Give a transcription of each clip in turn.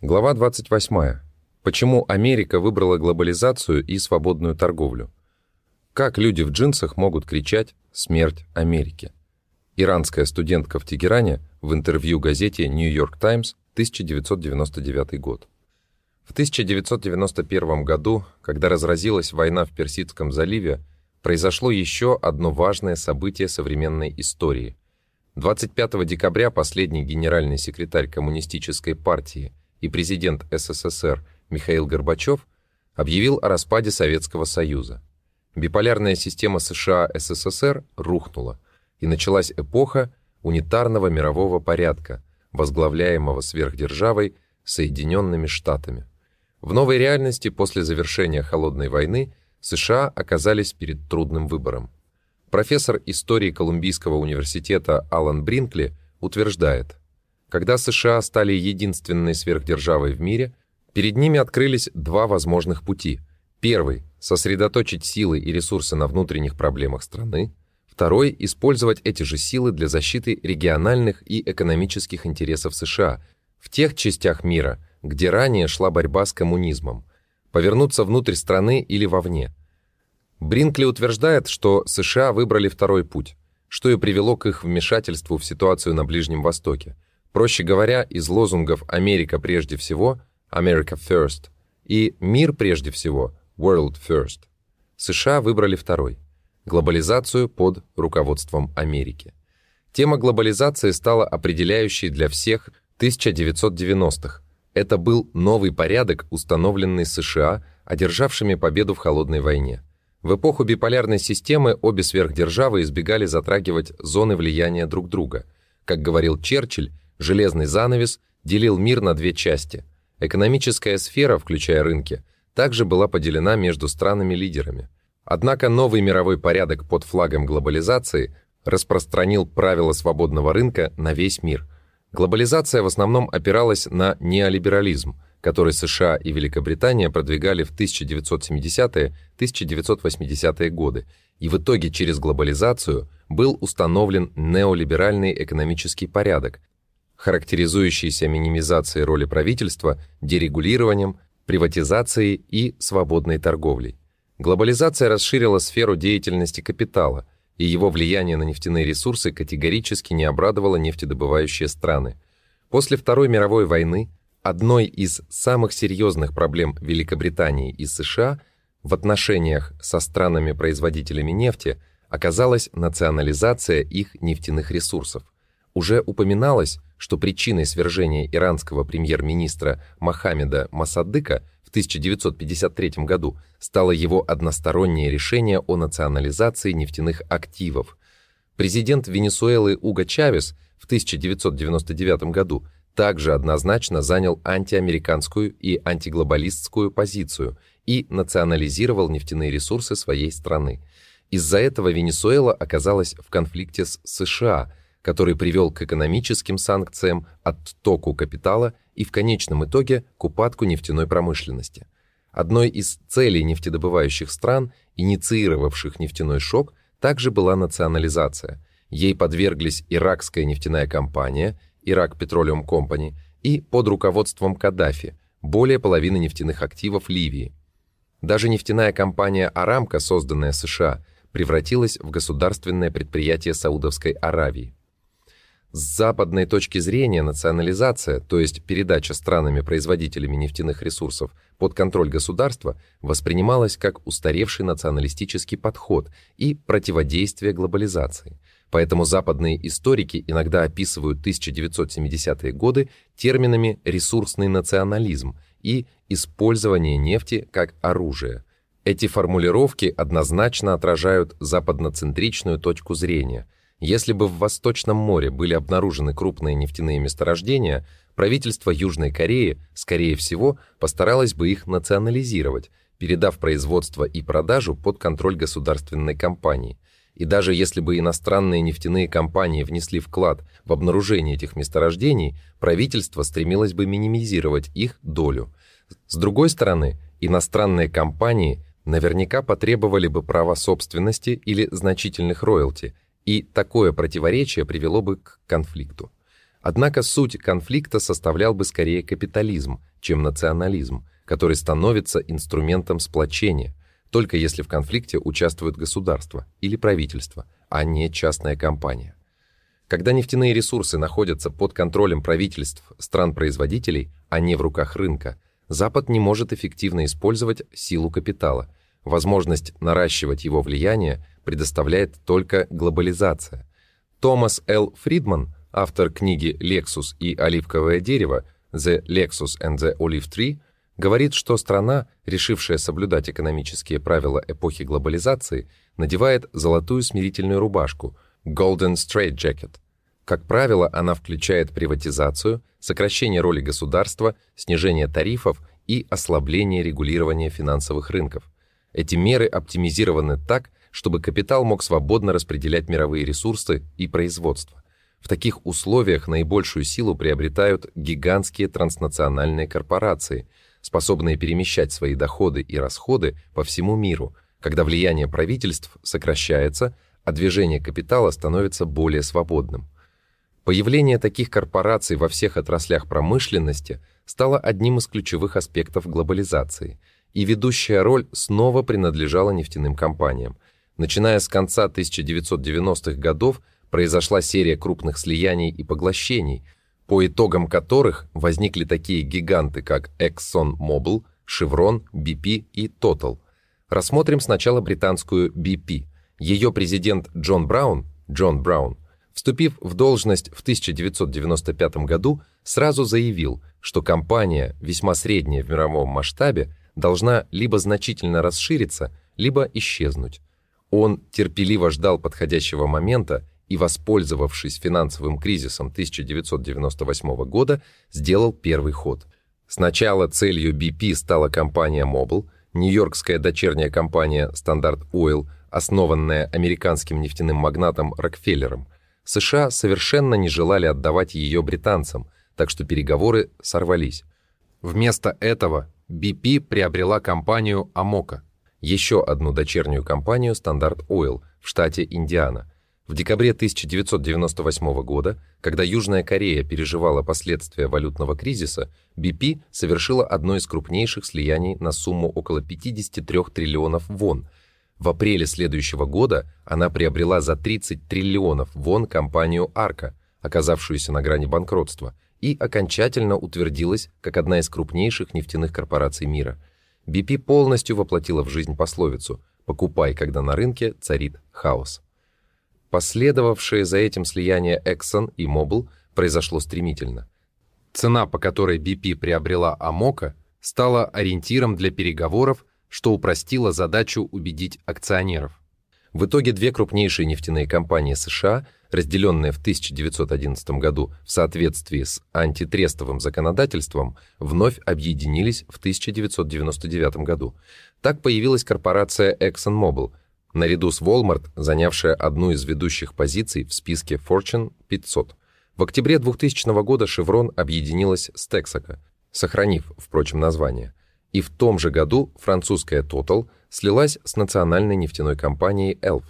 Глава 28. Почему Америка выбрала глобализацию и свободную торговлю? Как люди в джинсах могут кричать «Смерть Америке»? Иранская студентка в Тегеране в интервью газете New York Times 1999 год. В 1991 году, когда разразилась война в Персидском заливе, произошло еще одно важное событие современной истории. 25 декабря последний генеральный секретарь Коммунистической партии и президент СССР Михаил Горбачев объявил о распаде Советского Союза. Биполярная система США-СССР рухнула, и началась эпоха унитарного мирового порядка, возглавляемого сверхдержавой Соединенными Штатами. В новой реальности после завершения Холодной войны США оказались перед трудным выбором. Профессор истории Колумбийского университета Алан Бринкли утверждает, когда США стали единственной сверхдержавой в мире, перед ними открылись два возможных пути. Первый – сосредоточить силы и ресурсы на внутренних проблемах страны. Второй – использовать эти же силы для защиты региональных и экономических интересов США в тех частях мира, где ранее шла борьба с коммунизмом, повернуться внутрь страны или вовне. Бринкли утверждает, что США выбрали второй путь, что и привело к их вмешательству в ситуацию на Ближнем Востоке – Проще говоря, из лозунгов «Америка прежде всего» «America First» и «Мир прежде всего» «World First» США выбрали второй – глобализацию под руководством Америки. Тема глобализации стала определяющей для всех 1990-х. Это был новый порядок, установленный США, одержавшими победу в Холодной войне. В эпоху биполярной системы обе сверхдержавы избегали затрагивать зоны влияния друг друга. Как говорил Черчилль, Железный занавес делил мир на две части. Экономическая сфера, включая рынки, также была поделена между странами-лидерами. Однако новый мировой порядок под флагом глобализации распространил правила свободного рынка на весь мир. Глобализация в основном опиралась на неолиберализм, который США и Великобритания продвигали в 1970-1980-е годы, и в итоге через глобализацию был установлен неолиберальный экономический порядок, характеризующийся минимизацией роли правительства, дерегулированием, приватизацией и свободной торговлей. Глобализация расширила сферу деятельности капитала, и его влияние на нефтяные ресурсы категорически не обрадовало нефтедобывающие страны. После Второй мировой войны одной из самых серьезных проблем Великобритании и США в отношениях со странами-производителями нефти оказалась национализация их нефтяных ресурсов. Уже упоминалось, что причиной свержения иранского премьер-министра Мохаммеда Масадыка в 1953 году стало его одностороннее решение о национализации нефтяных активов. Президент Венесуэлы Уго Чавес в 1999 году также однозначно занял антиамериканскую и антиглобалистскую позицию и национализировал нефтяные ресурсы своей страны. Из-за этого Венесуэла оказалась в конфликте с США – который привел к экономическим санкциям, оттоку капитала и в конечном итоге к упадку нефтяной промышленности. Одной из целей нефтедобывающих стран, инициировавших нефтяной шок, также была национализация. Ей подверглись иракская нефтяная компания, Ирак Petroleum Company, и под руководством Каддафи, более половины нефтяных активов Ливии. Даже нефтяная компания «Арамка», созданная США, превратилась в государственное предприятие Саудовской Аравии. С западной точки зрения национализация, то есть передача странами-производителями нефтяных ресурсов под контроль государства, воспринималась как устаревший националистический подход и противодействие глобализации. Поэтому западные историки иногда описывают 1970-е годы терминами «ресурсный национализм» и «использование нефти как оружие». Эти формулировки однозначно отражают западноцентричную точку зрения – если бы в Восточном море были обнаружены крупные нефтяные месторождения, правительство Южной Кореи, скорее всего, постаралось бы их национализировать, передав производство и продажу под контроль государственной компании. И даже если бы иностранные нефтяные компании внесли вклад в обнаружение этих месторождений, правительство стремилось бы минимизировать их долю. С другой стороны, иностранные компании наверняка потребовали бы права собственности или значительных роялти – и такое противоречие привело бы к конфликту. Однако суть конфликта составлял бы скорее капитализм, чем национализм, который становится инструментом сплочения, только если в конфликте участвует государство или правительство, а не частная компания. Когда нефтяные ресурсы находятся под контролем правительств стран-производителей, а не в руках рынка, Запад не может эффективно использовать силу капитала. Возможность наращивать его влияние предоставляет только глобализация. Томас Л. Фридман, автор книги «Лексус и оливковое дерево» «The Lexus and the Olive Tree», говорит, что страна, решившая соблюдать экономические правила эпохи глобализации, надевает золотую смирительную рубашку – Golden Straight Jacket. Как правило, она включает приватизацию, сокращение роли государства, снижение тарифов и ослабление регулирования финансовых рынков. Эти меры оптимизированы так, чтобы капитал мог свободно распределять мировые ресурсы и производство. В таких условиях наибольшую силу приобретают гигантские транснациональные корпорации, способные перемещать свои доходы и расходы по всему миру, когда влияние правительств сокращается, а движение капитала становится более свободным. Появление таких корпораций во всех отраслях промышленности стало одним из ключевых аспектов глобализации, и ведущая роль снова принадлежала нефтяным компаниям. Начиная с конца 1990-х годов произошла серия крупных слияний и поглощений, по итогам которых возникли такие гиганты, как ExxonMobil, Chevron, BP и Total. Рассмотрим сначала британскую BP – ее президент Джон Браун, Джон Браун, вступив в должность в 1995 году, сразу заявил, что компания, весьма средняя в мировом масштабе, должна либо значительно расшириться, либо исчезнуть. Он терпеливо ждал подходящего момента и, воспользовавшись финансовым кризисом 1998 года, сделал первый ход. Сначала целью BP стала компания Mobil, нью-йоркская дочерняя компания Standard Oil – основанная американским нефтяным магнатом Рокфеллером, США совершенно не желали отдавать ее британцам, так что переговоры сорвались. Вместо этого BP приобрела компанию Amoco, еще одну дочернюю компанию Standard Oil в штате Индиана. В декабре 1998 года, когда Южная Корея переживала последствия валютного кризиса, BP совершила одно из крупнейших слияний на сумму около 53 триллионов вон – в апреле следующего года она приобрела за 30 триллионов вон компанию «Арка», оказавшуюся на грани банкротства, и окончательно утвердилась как одна из крупнейших нефтяных корпораций мира. BP полностью воплотила в жизнь пословицу «покупай, когда на рынке царит хаос». Последовавшее за этим слияние Exxon и Mobil произошло стремительно. Цена, по которой BP приобрела Амока, стала ориентиром для переговоров что упростило задачу убедить акционеров. В итоге две крупнейшие нефтяные компании США, разделенные в 1911 году в соответствии с антитрестовым законодательством, вновь объединились в 1999 году. Так появилась корпорация ExxonMobil, наряду с Walmart, занявшая одну из ведущих позиций в списке Fortune 500. В октябре 2000 года Chevron объединилась с Texaco, сохранив, впрочем, название. И в том же году французская Total слилась с национальной нефтяной компанией Elf,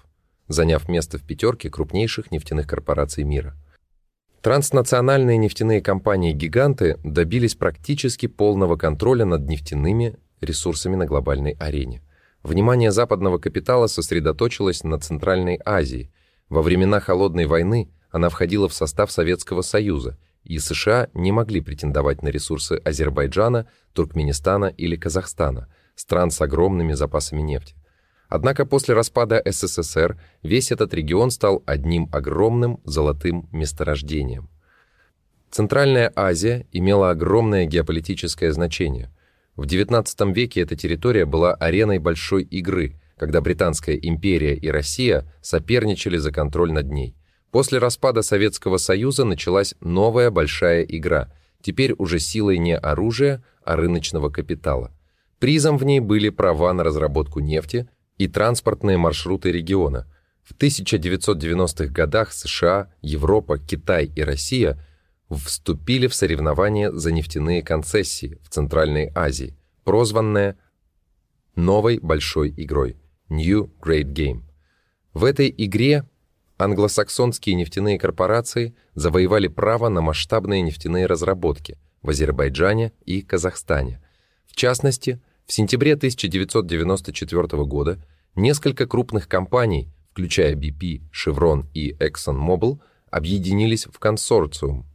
заняв место в пятерке крупнейших нефтяных корпораций мира. Транснациональные нефтяные компании-гиганты добились практически полного контроля над нефтяными ресурсами на глобальной арене. Внимание западного капитала сосредоточилось на Центральной Азии. Во времена Холодной войны она входила в состав Советского Союза – и США не могли претендовать на ресурсы Азербайджана, Туркменистана или Казахстана, стран с огромными запасами нефти. Однако после распада СССР весь этот регион стал одним огромным золотым месторождением. Центральная Азия имела огромное геополитическое значение. В XIX веке эта территория была ареной большой игры, когда Британская империя и Россия соперничали за контроль над ней. После распада Советского Союза началась новая большая игра, теперь уже силой не оружия, а рыночного капитала. Призом в ней были права на разработку нефти и транспортные маршруты региона. В 1990-х годах США, Европа, Китай и Россия вступили в соревнования за нефтяные концессии в Центральной Азии, прозванные новой большой игрой New Great Game. В этой игре англосаксонские нефтяные корпорации завоевали право на масштабные нефтяные разработки в Азербайджане и Казахстане. В частности, в сентябре 1994 года несколько крупных компаний, включая BP, Chevron и ExxonMobil, объединились в консорциум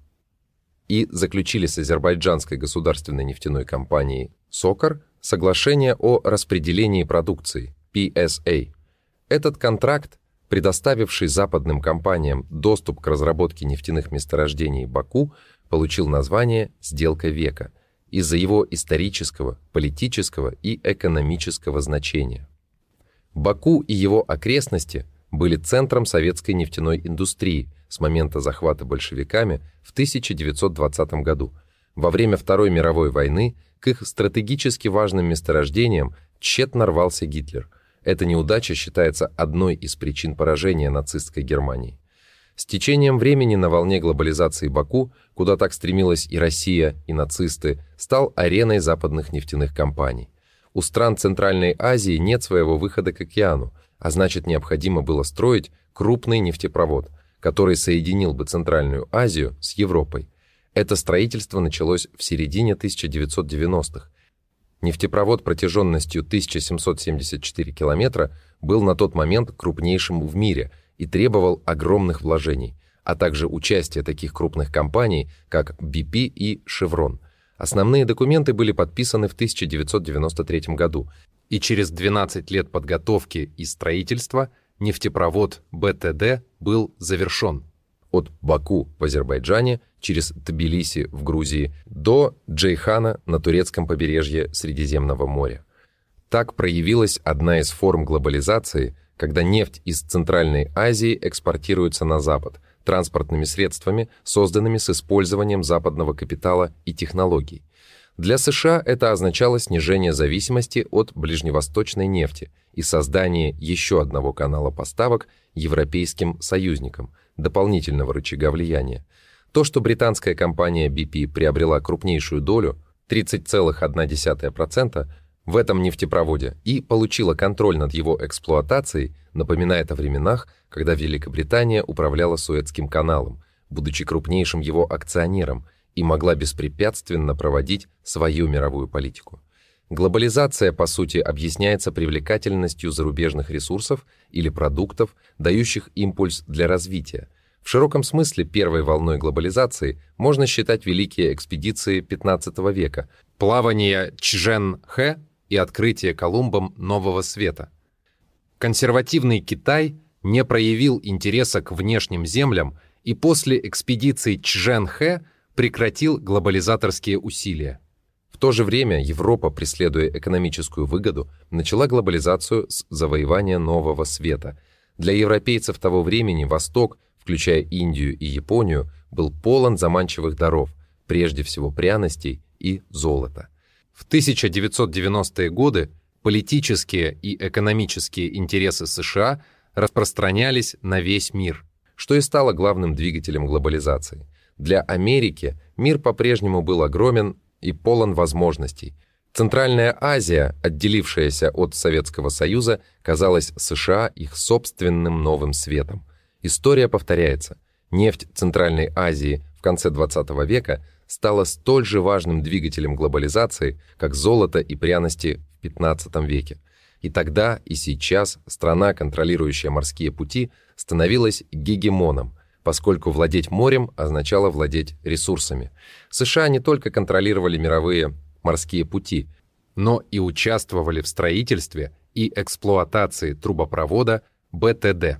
и заключили с азербайджанской государственной нефтяной компанией «Сокар» соглашение о распределении продукции PSA. Этот контракт, предоставивший западным компаниям доступ к разработке нефтяных месторождений Баку, получил название «Сделка века» из-за его исторического, политического и экономического значения. Баку и его окрестности были центром советской нефтяной индустрии с момента захвата большевиками в 1920 году. Во время Второй мировой войны к их стратегически важным месторождениям тщетно рвался Гитлер. Эта неудача считается одной из причин поражения нацистской Германии. С течением времени на волне глобализации Баку, куда так стремилась и Россия, и нацисты, стал ареной западных нефтяных компаний. У стран Центральной Азии нет своего выхода к океану, а значит необходимо было строить крупный нефтепровод, который соединил бы Центральную Азию с Европой. Это строительство началось в середине 1990-х. Нефтепровод протяженностью 1774 километра был на тот момент крупнейшим в мире и требовал огромных вложений, а также участия таких крупных компаний, как BP и Chevron. Основные документы были подписаны в 1993 году, и через 12 лет подготовки и строительства нефтепровод БТД был завершен от Баку в Азербайджане через Тбилиси в Грузии до Джейхана на турецком побережье Средиземного моря. Так проявилась одна из форм глобализации, когда нефть из Центральной Азии экспортируется на Запад транспортными средствами, созданными с использованием западного капитала и технологий. Для США это означало снижение зависимости от ближневосточной нефти и создание еще одного канала поставок европейским союзникам, дополнительного рычага влияния. То, что британская компания BP приобрела крупнейшую долю, 30,1%, в этом нефтепроводе и получила контроль над его эксплуатацией, напоминает о временах, когда Великобритания управляла Суэцким каналом, будучи крупнейшим его акционером и могла беспрепятственно проводить свою мировую политику. Глобализация, по сути, объясняется привлекательностью зарубежных ресурсов или продуктов, дающих импульс для развития. В широком смысле первой волной глобализации можно считать великие экспедиции XV века, плавание Чжен-Хэ и открытие Колумбом Нового Света. Консервативный Китай не проявил интереса к внешним землям и после экспедиции Чжэн-Хэ прекратил глобализаторские усилия. То же время Европа, преследуя экономическую выгоду, начала глобализацию с завоевания нового света. Для европейцев того времени Восток, включая Индию и Японию, был полон заманчивых даров, прежде всего пряностей и золота. В 1990-е годы политические и экономические интересы США распространялись на весь мир, что и стало главным двигателем глобализации. Для Америки мир по-прежнему был огромен и полон возможностей. Центральная Азия, отделившаяся от Советского Союза, казалась США их собственным новым светом. История повторяется. Нефть Центральной Азии в конце 20 века стала столь же важным двигателем глобализации, как золото и пряности в 15 веке. И тогда, и сейчас страна, контролирующая морские пути, становилась гегемоном – поскольку владеть морем означало владеть ресурсами. США не только контролировали мировые морские пути, но и участвовали в строительстве и эксплуатации трубопровода БТД,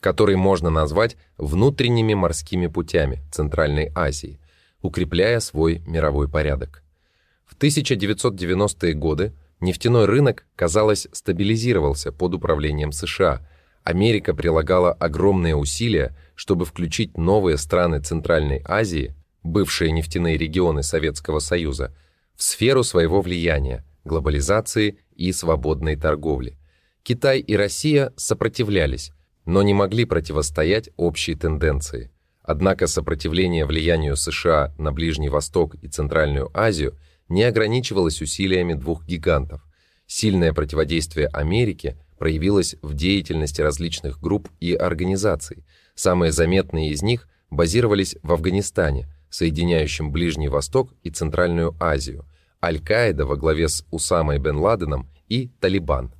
который можно назвать внутренними морскими путями Центральной Азии, укрепляя свой мировой порядок. В 1990-е годы нефтяной рынок, казалось, стабилизировался под управлением США – Америка прилагала огромные усилия, чтобы включить новые страны Центральной Азии, бывшие нефтяные регионы Советского Союза, в сферу своего влияния, глобализации и свободной торговли. Китай и Россия сопротивлялись, но не могли противостоять общей тенденции. Однако сопротивление влиянию США на Ближний Восток и Центральную Азию не ограничивалось усилиями двух гигантов. Сильное противодействие Америки – проявилась в деятельности различных групп и организаций. Самые заметные из них базировались в Афганистане, соединяющем Ближний Восток и Центральную Азию, Аль-Каида во главе с Усамой бен Ладеном и Талибан –